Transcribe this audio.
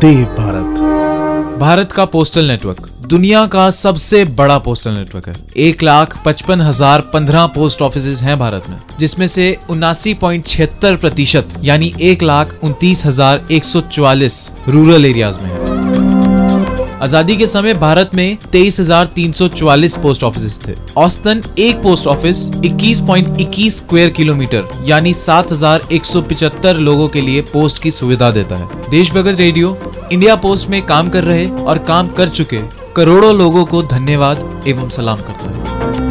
देव भारत। भारत का postal network दुनिया का सबसे बड़ा पोस्टल नेटवर्क है। एक लाख पचपन हज़ार पंद्रह पोस्ट ऑफ़िस हैं भारत में जिसमें से उन्नासी पॉइंट छिहत्तर प्रतिशत यानी एक लाख उनतीस हज़ार एक सौ चौवालीस रूरल एरियाज़ में है। आज़ादी के समय भारत में 23,344 पोस्ट ऑफ़िस थे। औसतन एक पोस्ट ऑफ़िस 21.21 स्क्वायर किलोमीटर यानी 7,175 लोगों के लिए पोस्ट की सुविधा देता है। देश भगत रेडियो इंडिया पोस्ट में काम कर रहे और काम कर चुके करोड़ों लोगों को धन्यवाद एवं सलाम करता है।